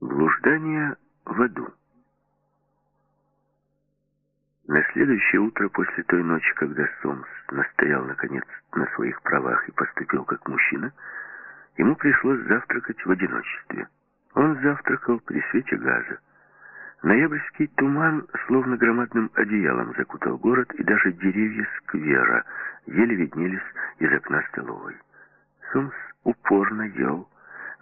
Блуждание в аду. На следующее утро после той ночи, когда Сомс настоял, наконец, на своих правах и поступил как мужчина, ему пришлось завтракать в одиночестве. Он завтракал при свете газа. Ноябрьский туман словно громадным одеялом закутал город, и даже деревья сквера еле виднелись из окна столовой. Сомс упорно ел,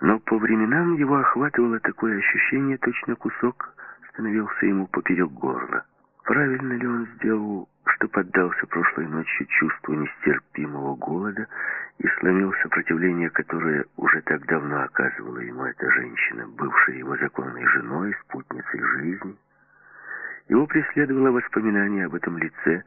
но по временам его охватывало такое ощущение, точно кусок становился ему поперек горла. Правильно ли он сделал, что поддался прошлой ночью чувству нестерпимого голода и сломил сопротивление, которое уже так давно оказывала ему эта женщина, бывшая его законной женой, спутницей жизни? Его преследовало воспоминание об этом лице,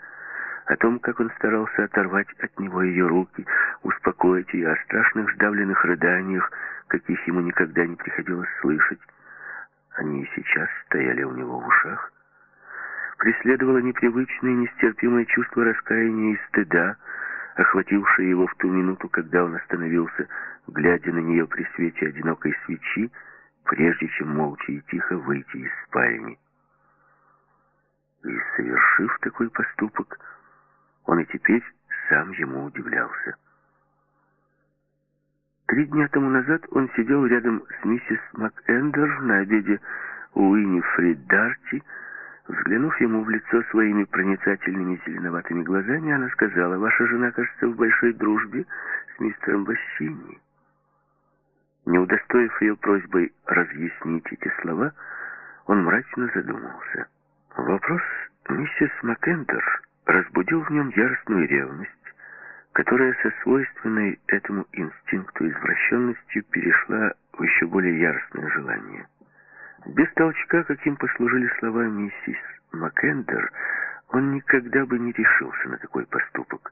о том, как он старался оторвать от него ее руки, успокоить ее, о страшных сдавленных рыданиях, каких ему никогда не приходилось слышать. Они и сейчас стояли у него в ушах. Преследовало непривычное, нестерпимое чувство раскаяния и стыда, охватившее его в ту минуту, когда он остановился, глядя на нее при свете одинокой свечи, прежде чем молча и тихо выйти из спальни. И, совершив такой поступок, он и теперь сам ему удивлялся. Три дня тому назад он сидел рядом с миссис МакЭндер на обеде у Уиннифрид Дарти. Взглянув ему в лицо своими проницательными зеленоватыми глазами, она сказала, «Ваша жена, кажется, в большой дружбе с мистером Бассини». Не удостоив ее просьбой разъяснить эти слова, он мрачно задумался. Вопрос миссис МакЭндер разбудил в нем яростную ревность, которая со свойственной этому инстинкту извращенностью перешла в еще более яростное желание. Без толчка, каким послужили слова миссис Маккендер, он никогда бы не решился на такой поступок.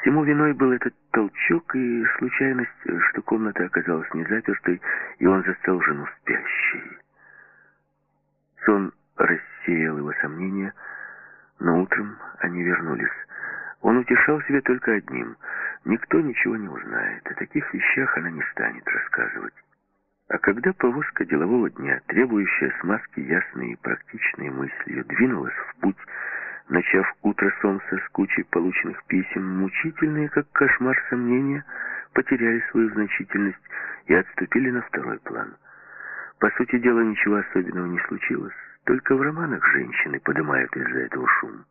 Всему виной был этот толчок и случайность, что комната оказалась не запертой, и он застал жену спящей. Сон рассеял его сомнения, но утром они вернулись. Он утешал себя только одним. Никто ничего не узнает. О таких вещах она не станет рассказывать. А когда повозка делового дня, требующая смазки ясной и практичной мыслью, двинулась в путь, начав утро солнца с кучей полученных писем, мучительные, как кошмар сомнения, потеряли свою значительность и отступили на второй план. По сути дела, ничего особенного не случилось. Только в романах женщины поднимают из-за этого шум.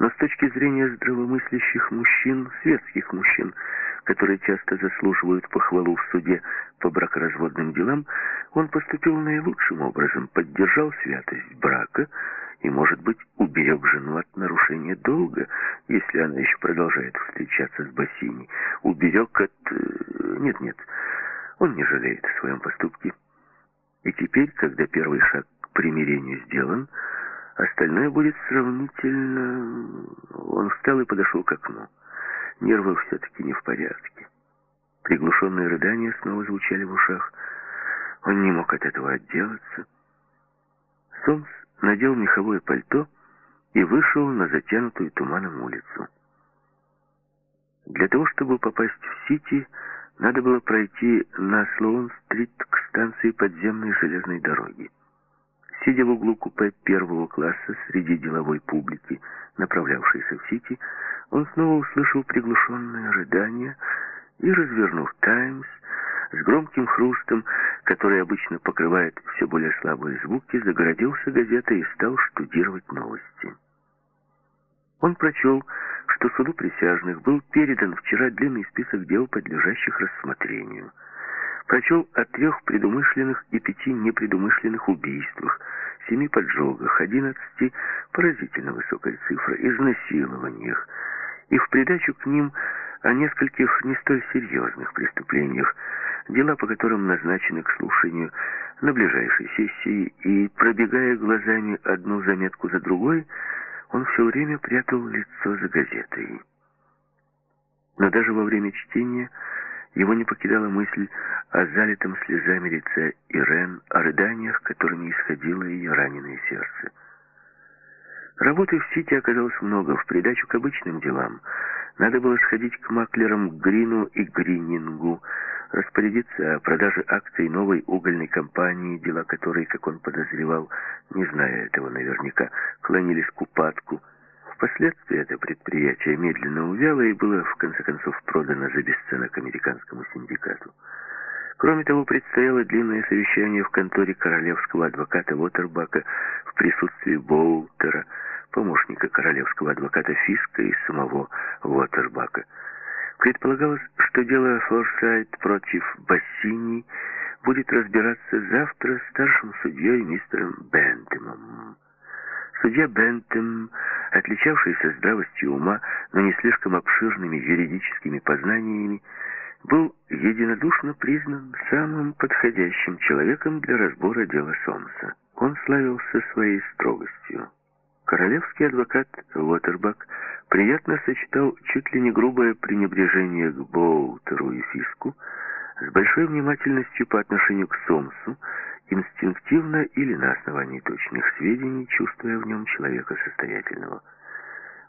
Но с точки зрения здравомыслящих мужчин, светских мужчин, которые часто заслуживают похвалу в суде по бракоразводным делам, он поступил наилучшим образом, поддержал святость брака и, может быть, уберег жену от нарушения долга, если она еще продолжает встречаться с Бассини. Уберег от... Э, нет-нет, он не жалеет о своем поступке. И теперь, когда первый шаг к примирению сделан, Остальное будет сравнительно... Он встал и подошел к окну. Нервы все-таки не в порядке. Приглушенные рыдания снова звучали в ушах. Он не мог от этого отделаться. Сомс надел меховое пальто и вышел на затянутую туманом улицу. Для того, чтобы попасть в Сити, надо было пройти на Слоун-стрит к станции подземной железной дороги. Сидя в углу купе первого класса среди деловой публики, направлявшейся в Сити, он снова услышал приглушенное ожидание и, развернув «Таймс», с громким хрустом, который обычно покрывает все более слабые звуки, загородился газетой и стал штудировать новости. Он прочел, что суду присяжных был передан вчера длинный список дел, подлежащих рассмотрению – прочел о трех предумышленных и пяти непредумышленных убийствах, семи поджогах, одиннадцати поразительно высокой цифры, изнасилованиях, и в придачу к ним о нескольких не столь серьезных преступлениях, дела по которым назначены к слушанию на ближайшей сессии, и, пробегая глазами одну заметку за другой, он все время прятал лицо за газетой. Но даже во время чтения его не покидала мысль о залитом слезами лице Ирен, о рыданиях, которыми исходило ее раненое сердце. Работы в Сити оказалось много, в придачу к обычным делам. Надо было сходить к маклерам Грину и Гринингу, распорядиться о продаже акций новой угольной компании, дела которой, как он подозревал, не зная этого наверняка, клонились к упадку. Впоследствии это предприятие медленно увяло и было, в конце концов, продано за бесценок американскому синдикату. Кроме того, предстояло длинное совещание в конторе королевского адвоката Уотербака в присутствии Боултера, помощника королевского адвоката Фиска и самого Уотербака. Предполагалось, что дело Форсайт против Бассини будет разбираться завтра старшим судьей мистером Бентемом. Судья Бентем, отличавшийся здравостью ума, но не слишком обширными юридическими познаниями, был единодушно признан самым подходящим человеком для разбора дела Сомса. Он славился своей строгостью. Королевский адвокат Уотербак приятно сочетал чуть ли не грубое пренебрежение к Боутеру и Фиску с большой внимательностью по отношению к Сомсу, инстинктивно или на основании точных сведений, чувствуя в нем человека состоятельного.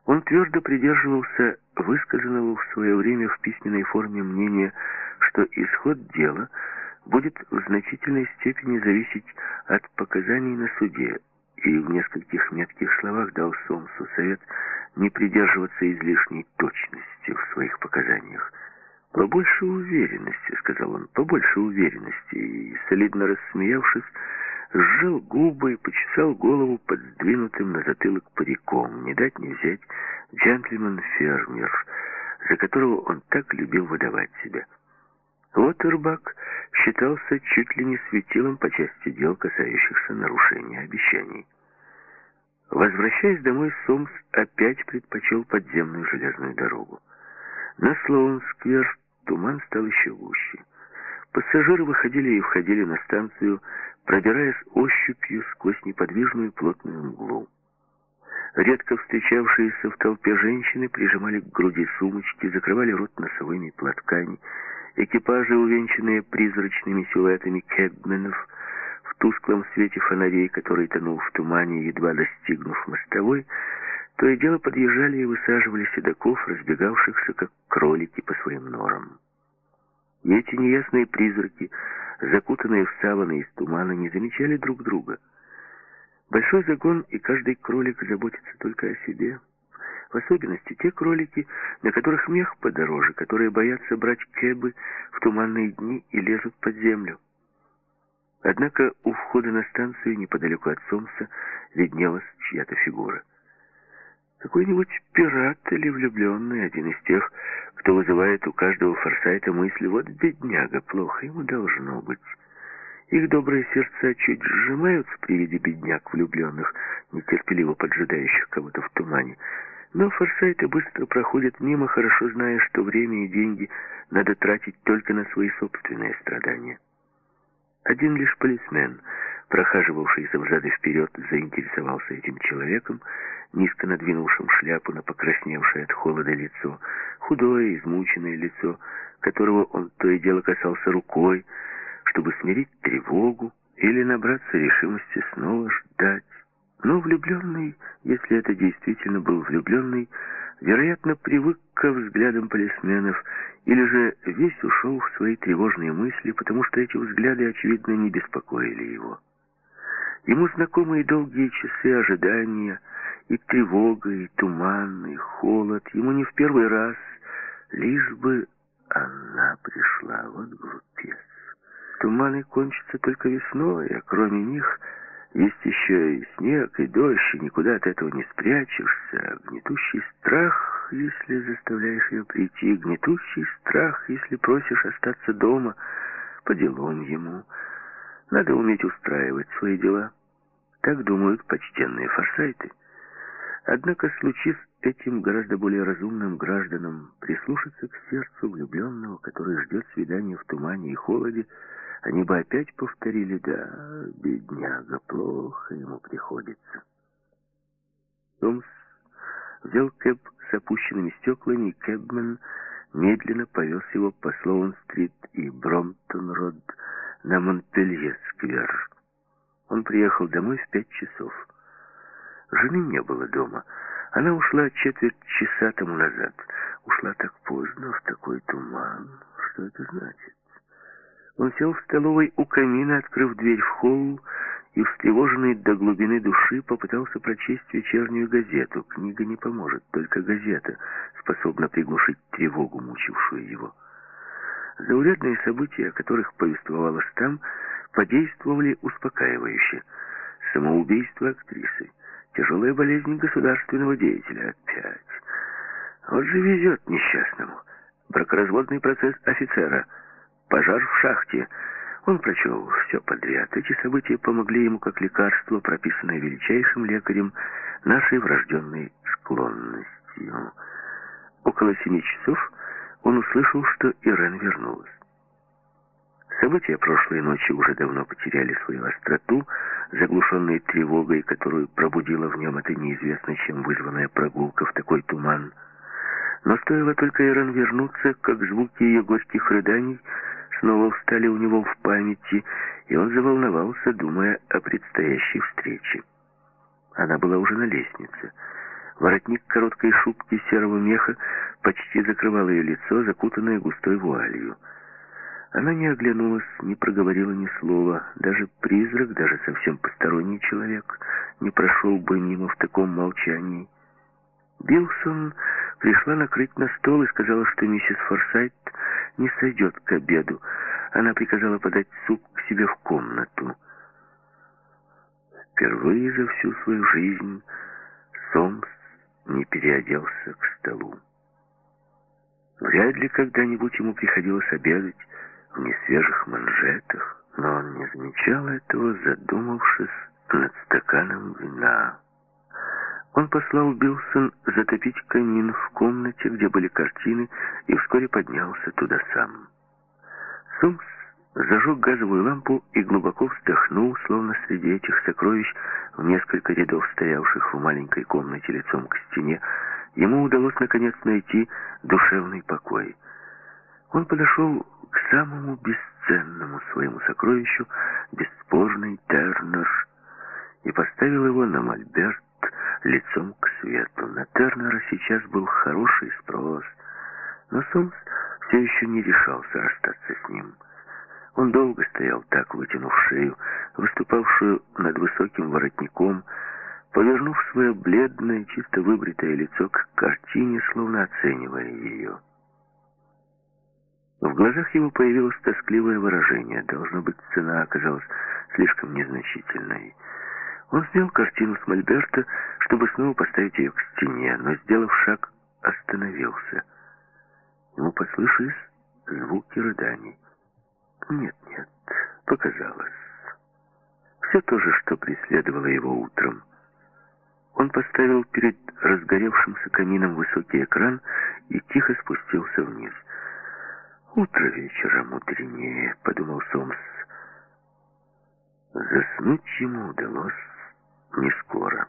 Он твердо придерживался высказанного в свое время в письменной форме мнения, что исход дела будет в значительной степени зависеть от показаний на суде, и в нескольких метких словах дал Сомсу совет не придерживаться излишней точности в своих показаниях. «Побольше уверенности», — сказал он, — «побольше уверенности», и, солидно рассмеявшись, сжал губы и почесал голову под сдвинутым на затылок париком. Не дать не взять джентльмен-фермер, за которого он так любил выдавать себя. Уотербак считался чуть ли не светилом по части дел, касающихся нарушения обещаний. Возвращаясь домой, Сомс опять предпочел подземную железную дорогу. На Слоун-сквер туман стал еще гуще. Пассажиры выходили и входили на станцию, пробираясь ощупью сквозь неподвижную плотную мглу. Редко встречавшиеся в толпе женщины прижимали к груди сумочки, закрывали рот носовыми платками. Экипажи, увенчанные призрачными силуэтами кэбменов, в тусклом свете фонарей, который тонул в тумане, едва достигнув мостовой, то и дело подъезжали и высаживали седаков, разбегавшихся, как кролики по своим норам. И эти неясные призраки закутанные в саваны из тумана, не замечали друг друга. Большой загон, и каждый кролик заботится только о себе. В особенности те кролики, на которых мех подороже, которые боятся брать кэбы в туманные дни и лезут под землю. Однако у входа на станцию, неподалеку от Сомса, виднелась чья-то фигура. Какой-нибудь пират или влюбленный, один из тех, кто вызывает у каждого форсайта мысли «вот бедняга, плохо ему должно быть». Их добрые сердца чуть сжимаются при виде бедняк влюбленных, нетерпеливо поджидающих кого-то в тумане. Но форсайты быстро проходят мимо, хорошо зная, что время и деньги надо тратить только на свои собственные страдания. Один лишь полисмен, прохаживавшийся взад и вперед, заинтересовался этим человеком, низко надвинувшим шляпу на покрасневшее от холода лицо, худое, измученное лицо, которого он то и дело касался рукой, чтобы смирить тревогу или набраться решимости снова ждать. Но влюбленный, если это действительно был влюбленный, вероятно, привык к взглядам полисменов, или же весь ушел в свои тревожные мысли, потому что эти взгляды, очевидно, не беспокоили его. Ему знакомы и долгие часы ожидания, и тревога, и туман, и холод. Ему не в первый раз, лишь бы она пришла. Вот глупец. Туманы кончатся только весной, а кроме них есть еще и снег, и дождь, и никуда от этого не спрячешься. Гнетущий страх, если заставляешь ее прийти, гнетущий страх, если просишь остаться дома, по делам ему. Надо уметь устраивать свои дела. Так думают почтенные форсайты. Однако, случив этим гораздо более разумным гражданам прислушаться к сердцу влюбленного, который ждет свидания в тумане и холоде, они бы опять повторили «Да, бедняга, плохо ему приходится». Томс взял кэб с опущенными стеклами, и кэбмен медленно повез его по Слоун-стрит и Бромптон-род на Монпелье-сквер. Он приехал домой в пять часов. Жены не было дома. Она ушла четверть часа тому назад. Ушла так поздно, в такой туман. Что это значит? Он сел в столовой у камина, открыв дверь в холл, и, встревоженный до глубины души, попытался прочесть вечернюю газету. Книга не поможет, только газета способна приглушить тревогу, мучившую его. Заурядные события, о которых повествовалось там, подействовали успокаивающе. Самоубийство актрисы, тяжелая болезнь государственного деятеля опять. Вот же везет несчастному. Бракоразводный процесс офицера, пожар в шахте. Он прочел все подряд. Эти события помогли ему как лекарство, прописанное величайшим лекарем нашей врожденной склонностью. Около семи часов он услышал, что Ирен вернулась. События прошлой ночи уже давно потеряли свою остроту, заглушенные тревогой, которую пробудила в нем эта неизвестно чем вызванная прогулка в такой туман. Но стоило только Ирен вернуться, как звуки ее горьких рыданий снова встали у него в памяти, и он заволновался, думая о предстоящей встрече. Она была уже на лестнице. Воротник короткой шубки серого меха почти закрывал ее лицо, закутанное густой вуалью. Она не оглянулась, не проговорила ни слова. Даже призрак, даже совсем посторонний человек не прошел бы мимо в таком молчании. Билсон пришла накрыть на стол и сказала, что миссис Форсайт не сойдет к обеду. Она приказала подать суп к себе в комнату. Впервые за всю свою жизнь Сомс не переоделся к столу. Вряд ли когда-нибудь ему приходилось обедать в несвежих манжетах, но он не замечал этого, задумавшись над стаканом вина. Он послал Билсон затопить камин в комнате, где были картины, и вскоре поднялся туда сам. Сумс зажег газовую лампу и глубоко вздохнул, словно среди этих сокровищ в несколько рядов стоявших в маленькой комнате лицом к стене, ему удалось наконец найти душевный покой. Он подошел к самому бесценному своему сокровищу, бесспорный Тернер, и поставил его на мольберт лицом к свету. На Тернера сейчас был хороший спрос, но Сомс все еще не решался расстаться с ним. Он долго стоял так, вытянув шею, выступавшую над высоким воротником, повернув свое бледное, чисто выбритое лицо к картине, словно оценивая ее. В глазах его появилось тоскливое выражение. Должно быть, цена оказалась слишком незначительной. Он снял картину с Мольберта, чтобы снова поставить ее к стене, но, сделав шаг, остановился. Ему послышались звуки рыданий. Нет, нет, показалось. Все то же, что преследовало его утром. Он поставил перед разгоревшимся камином высокий экран и тихо спустился вниз. «Утро вечера мудренее», — подумал Сомс. Заснуть ему удалось не скоро.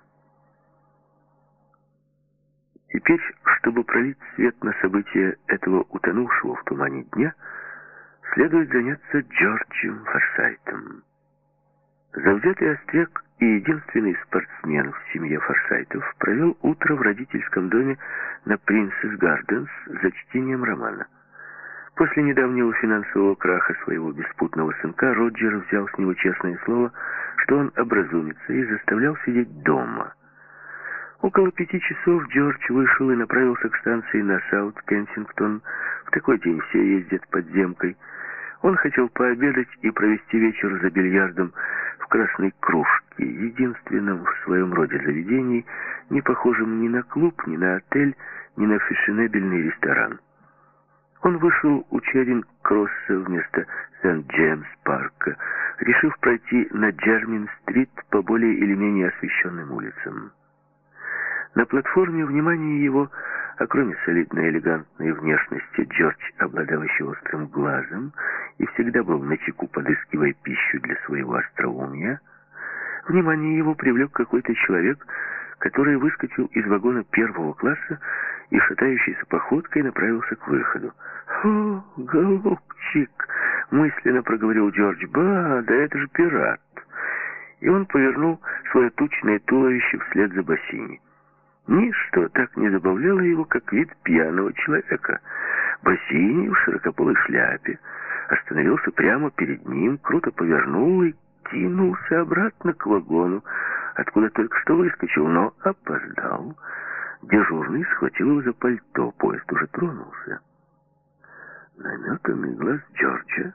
Теперь, чтобы пролить свет на события этого утонувшего в тумане дня, следует заняться Джорджем Форсайтом. Завзятый остряк и единственный спортсмен в семье Форсайтов провел утро в родительском доме на Принцесс Гарденс за чтением романа. После недавнего финансового краха своего беспутного сынка Роджер взял с него честное слово, что он образумится и заставлял сидеть дома. Около пяти часов Джордж вышел и направился к станции на Саут-Кенсингтон. В такой день все ездят подземкой. Он хотел пообедать и провести вечер за бильярдом в красной кружке, единственном в своем роде заведении, не похожем ни на клуб, ни на отель, ни на фешенебельный ресторан. Он вышел у Черинг-Кросса вместо Сент-Джеймс-парка, решив пройти на Джермин-стрит по более или менее освещенным улицам. На платформе внимание его, а кроме солидной элегантной внешности, Джордж обладал еще острым глазом и всегда был на чеку, подыскивая пищу для своего остроумия, внимание его привлек какой-то человек, который выскочил из вагона первого класса и шатающейся походкой направился к выходу. «О, голубчик!» — мысленно проговорил Джордж. «Ба, да это же пират!» и он повернул свое тучное туловище вслед за бассейни. Ничто так не забавляло его, как вид пьяного человека. Бассейни в широкополой шляпе остановился прямо перед ним, круто повернул и кинулся обратно к вагону, откуда только что выскочил, но опоздал. Дежурный схватил его за пальто, поезд уже тронулся. Наметанный глаз Джорджа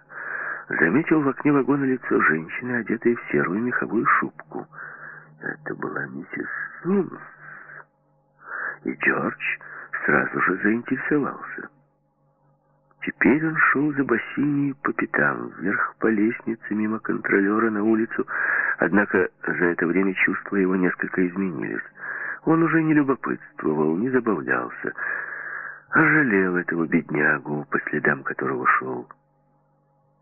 заметил в окне вагона лицо женщины, одетой в серую меховую шубку. Это была миссис Сумс. И Джордж сразу же заинтересовался. Теперь он шел за бассейни по пятам, вверх по лестнице, мимо контролера на улицу, однако за это время чувства его несколько изменились. Он уже не любопытствовал, не забавлялся, а жалел этого беднягу, по следам которого шел.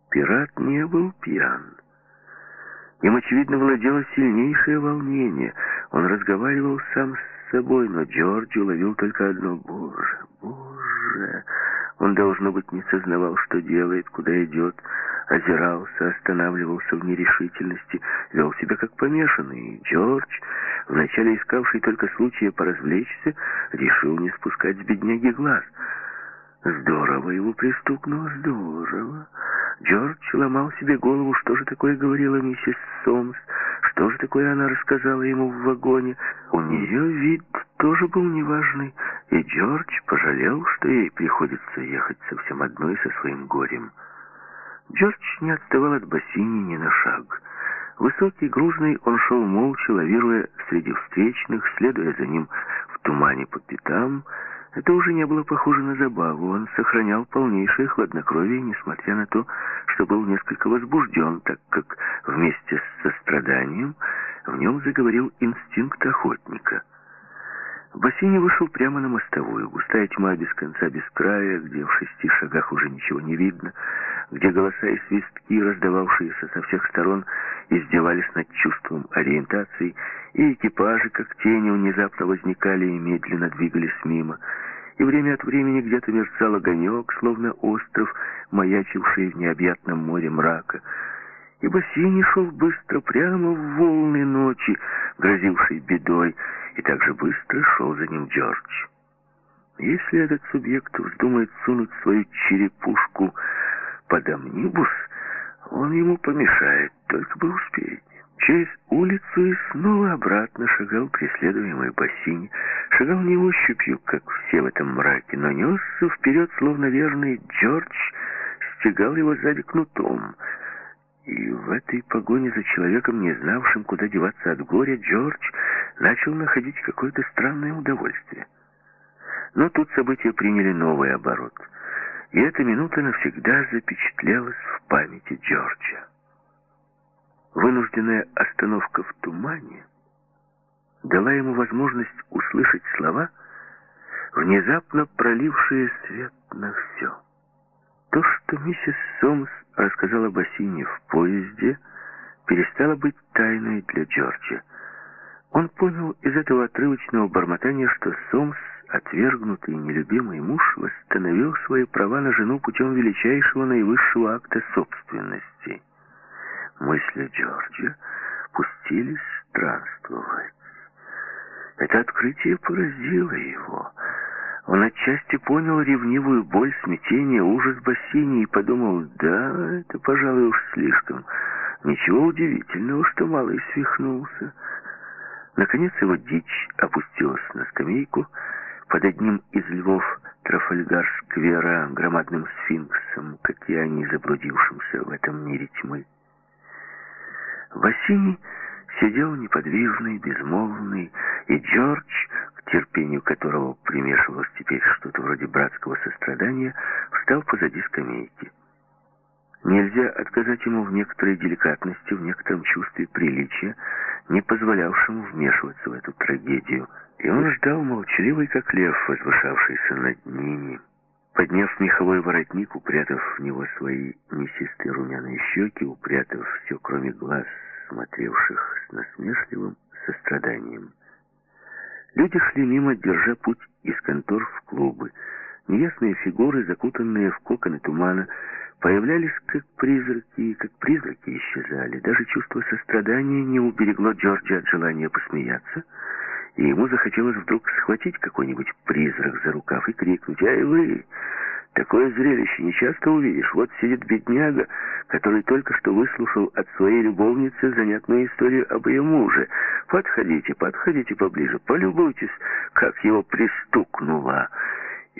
Пират не был пьян. Им, очевидно, владело сильнейшее волнение. Он разговаривал сам с собой, но Джордж уловил только одно «Боже, Боже!» Он, должно быть, не сознавал, что делает, куда идет, озирался, останавливался в нерешительности, вел себя как помешанный. И Джордж, вначале искавший только случая поразвлечься, решил не спускать с бедняги глаз. Здорово его пристукнуло, здорово. Джордж ломал себе голову, что же такое говорила миссис Сомс, что же такое она рассказала ему в вагоне. У нее вид тоже был неважный, и Джордж пожалел, что ей приходится ехать совсем одной со своим горем. Джордж не отставал от бассейни ни на шаг. Высокий, грузный, он шел молча, лавируя среди встречных, следуя за ним в тумане по пятам, это уже не было похоже на забаву. Он сохранял полнейшее хладнокровие, несмотря на то, что был несколько возбужден, так как вместе с состраданием в нем заговорил инстинкт охотника. В бассейне вышел прямо на мостовую. Густая тьма без конца, без края, где в шести шагах уже ничего не видно, где голоса и свистки, раздававшиеся со всех сторон, издевались над чувством ориентации, и экипажи, как тени, внезапно возникали и медленно двигались мимо, и время от времени где-то мерцал огонек, словно остров, маячивший в необъятном море мрака, и бассейн шел быстро прямо в волны ночи, грозившей бедой, и так же быстро шел за ним Джордж. Если этот субъект вздумает сунуть свою черепушку под амнибус, он ему помешает, только бы успеть. Через улицу и снова обратно шагал преследуемый бассейн. Шагал не ощупью, как все в этом мраке, но несся вперед, словно верный Джордж, стегал его сзади кнутом. И в этой погоне за человеком, не знавшим, куда деваться от горя, Джордж начал находить какое-то странное удовольствие. Но тут события приняли новый оборот — и эта минута навсегда запечатлелась в памяти Джорджа. Вынужденная остановка в тумане дала ему возможность услышать слова, внезапно пролившие свет на все. То, что миссис Сомс рассказала Бассине в поезде, перестало быть тайной для Джорджа. Он понял из этого отрывочного бормотания, что Сомс отвергнутый нелюбимый муж восстановил свои права на жену путем величайшего наивысшего акта собственности. Мысли Джорджа пустились странствовать. Это открытие поразило его. Он отчасти понял ревнивую боль, смятение, ужас бассейни и подумал, да, это, пожалуй, уж слишком. Ничего удивительного, что малый свихнулся. Наконец его дичь опустилась на скамейку, под одним из львов Трафальгар-сквера, громадным сфинксом, как и они, заблудившимся в этом мире тьмы. Василий сидел неподвижный, безмолвный, и Джордж, к терпению которого примешивалось теперь что-то вроде братского сострадания, встал позади скамейки. Нельзя отказать ему в некоторой деликатности, в некотором чувстве приличия, не позволявшему вмешиваться в эту трагедию. И он ждал молчаливый, как лев, возвышавшийся над ними. Подняв меховой воротник, упрятав в него свои мясистые румяные щеки, упрятав все, кроме глаз, смотревших с насмешливым состраданием. Люди шли мимо, держа путь из контор в клубы. Неясные фигуры, закутанные в коконы тумана, появлялись как призраки, и как призраки исчезали. Даже чувство сострадания не уберегло Джорджа от желания посмеяться, и ему захотелось вдруг схватить какой-нибудь призрак за рукав и крикнуть «Ай вы! Такое зрелище не часто увидишь. Вот сидит бедняга, который только что выслушал от своей любовницы занятную историю об ее муже. Подходите, подходите поближе, полюбуйтесь, как его пристукнуло»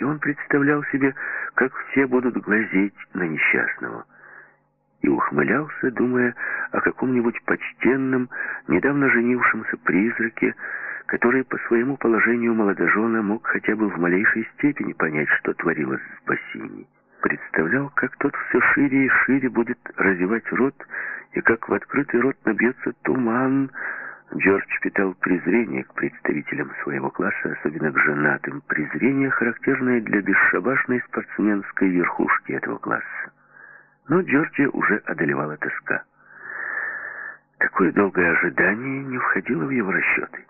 и он представлял себе, как все будут глазеть на несчастного. И ухмылялся, думая о каком-нибудь почтенном, недавно женившемся призраке, который по своему положению молодожена мог хотя бы в малейшей степени понять, что творилось с Бассини. Представлял, как тот все шире и шире будет разевать рот, и как в открытый рот набьется туман, Джордж питал презрение к представителям своего класса, особенно к женатым. Презрение, характерное для бесшабашной спортсменской верхушки этого класса. Но Джорджа уже одолевала тоска. Такое долгое ожидание не входило в его расчеты.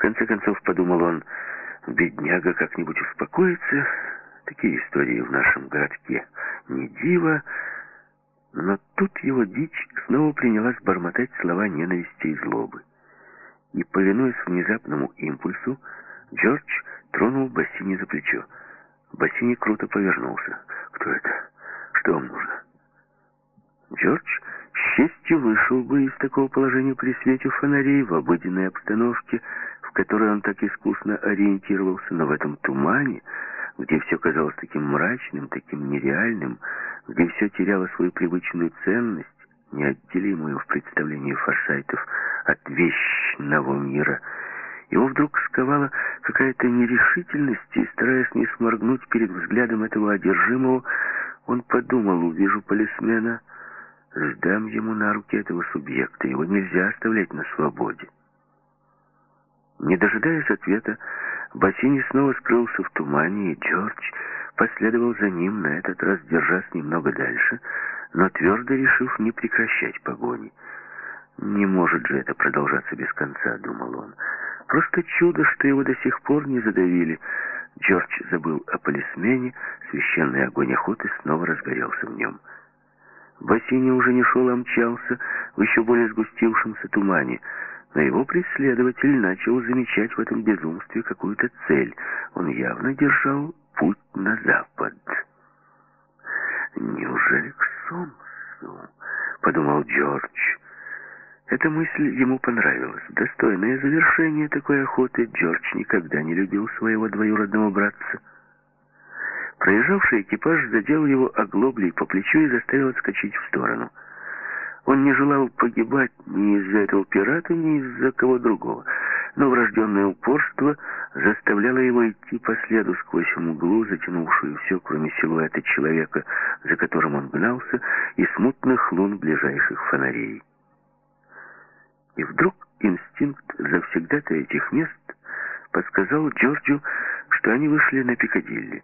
Конце концов, подумал он, бедняга как-нибудь успокоится. Такие истории в нашем городке не диво, но тут его дичь снова принялась бормотать слова ненависти и злобы. И, повинуясь внезапному импульсу, Джордж тронул Бассини за плечо. Бассини круто повернулся. «Кто это? Что вам нужно?» Джордж с честью вышел бы из такого положения при свете фонарей в обыденной обстановке, в которой он так искусно ориентировался, но в этом тумане, где все казалось таким мрачным, таким нереальным, где все теряло свою привычную ценность, неотделимую в представлении форсайтов от вещного мира, его вдруг сковала какая-то нерешительность, и, стараясь не сморгнуть перед взглядом этого одержимого, он подумал, увижу полисмена, сдам ему на руки этого субъекта, его нельзя оставлять на свободе. Не дожидаясь ответа, Бассини снова скрылся в тумане, и Джордж последовал за ним, на этот раз держась немного дальше, но твердо решив не прекращать погони. «Не может же это продолжаться без конца», — думал он. «Просто чудо, что его до сих пор не задавили». Джордж забыл о полисмене, священный огонь охоты снова разгорелся в нем. Бассини уже не шел, а мчался в еще более сгустившемся тумане — но его преследователь начал замечать в этом безумстве какую-то цель. Он явно держал путь на запад. «Неужели к Сомсу?» — подумал Джордж. Эта мысль ему понравилась. Достойное завершение такой охоты Джордж никогда не любил своего двоюродного братца. Проезжавший экипаж задел его оглоблей по плечу и заставил отскочить в сторону — он не желал погибать ни из-за этого пирата, ни из-за кого другого. Но врожденное упорство заставляло его идти по следу сквозь мглу, затянувшую все, кроме силуэта человека, за которым он гнался, и смутных лун ближайших фонарей. И вдруг инстинкт завсегдата этих мест подсказал Джорджу, что они вышли на Пикадилли.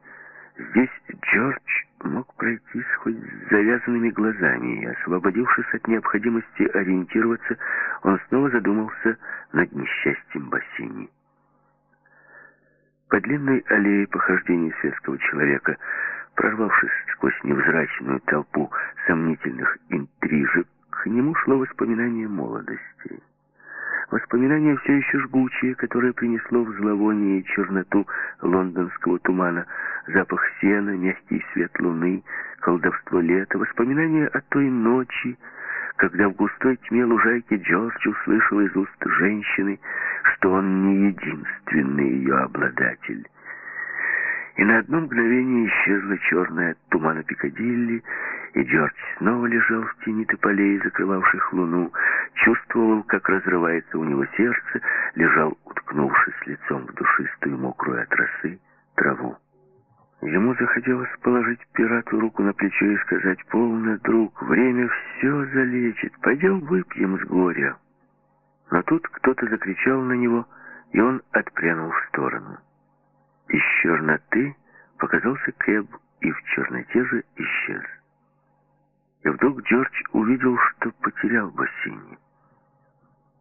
Здесь Джордж мог пройти хоть с завязанными глазами, и, освободившись от необходимости ориентироваться, он снова задумался над несчастьем Бассини. По длинной аллее похождений светского человека, прорвавшись сквозь невзрачную толпу сомнительных интрижек, к нему шло воспоминание молодости. Воспоминания все еще жгучие, которое принесло в зловоние и черноту лондонского тумана, запах сена, мягкий свет луны, колдовство лета, воспоминания о той ночи, когда в густой тьме лужайки Джордж услышал из уст женщины, что он не единственный ее обладатель. И на одно мгновение исчезла черная от тумана Пикадилли, и Джордж снова лежал в тени тополей, закрывавших луну, чувствовал, как разрывается у него сердце, лежал, уткнувшись лицом в душистую мокрую от росы траву. Ему захотелось положить пирату руку на плечо и сказать, «Полно, друг, время все залечит, пойдем выпьем с горя». Но тут кто-то закричал на него, и он отпрянул в сторону. Из черноты показался Кэб и в черноте же исчез. И вдруг Джордж увидел, что потерял Бассини.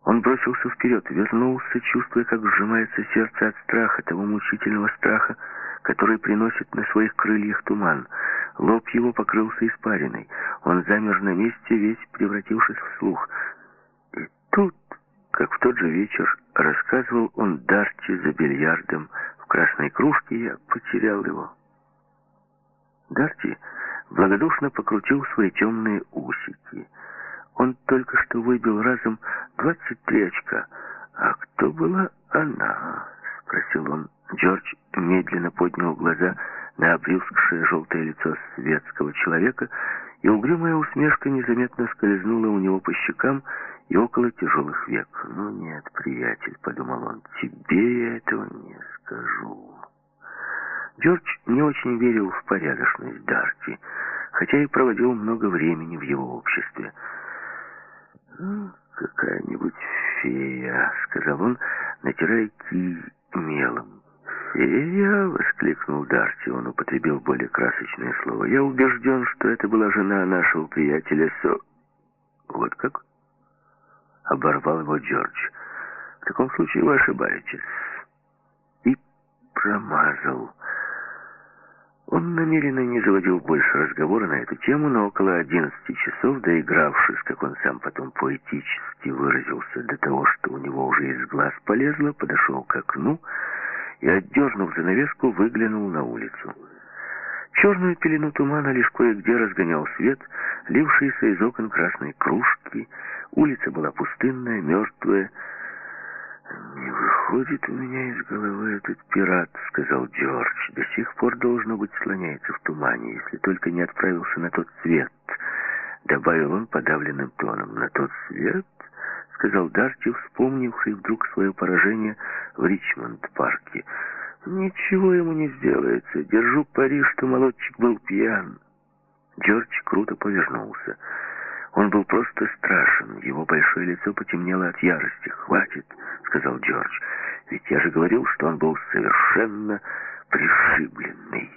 Он бросился вперед, вернулся, чувствуя, как сжимается сердце от страха, того мучительного страха, который приносит на своих крыльях туман. Лоб его покрылся испариной. Он замер на месте, весь превратившись в слух. И тут, как в тот же вечер, рассказывал он Дарти за бильярдом в красной кружке, я потерял его. Дарти благодушно покрутил свои темные усики. Он только что выбил разом 23 очка. «А кто была она?» — спросил он. Джордж медленно поднял глаза на обрюзгшее желтое лицо светского человека, и угрюмая усмешка незаметно скользнула у него по щекам и около тяжелых век. «Ну нет, приятель», — подумал он, — «тебе я этого не скажу». Джордж не очень верил в порядочность Дарти, хотя и проводил много времени в его обществе. «Ну, какая-нибудь фея», — сказал он, натирая кий мелом. «Фея!» — воскликнул Дарти. Он употребил более красочное слово. «Я убежден, что это была жена нашего приятеля Со...» «Вот как?» — оборвал его Джордж. «В таком случае вы ошибаетесь». И промазал. Он намеренно не заводил больше разговора на эту тему, но около одиннадцати часов, доигравшись, как он сам потом поэтически выразился, до того, что у него уже из глаз полезло, подошел к окну и, отдернув занавеску, выглянул на улицу. Черную пелену тумана лишь кое-где разгонял свет, лившийся из окон красной кружки. Улица была пустынная, мертвая, «Не выходит у меня из головы этот пират», — сказал Джордж. «До сих пор, должно быть, слоняется в тумане, если только не отправился на тот свет», — добавил он подавленным тоном. «На тот свет?» — сказал Дарти, вспомнивший вдруг свое поражение в Ричмонд-парке. «Ничего ему не сделается. Держу пари, что молодчик был пьян». Джордж круто повернулся. Он был просто страшен. Его большое лицо потемнело от ярости. «Хватит», — сказал Джордж. «Ведь я же говорил, что он был совершенно пришибленный».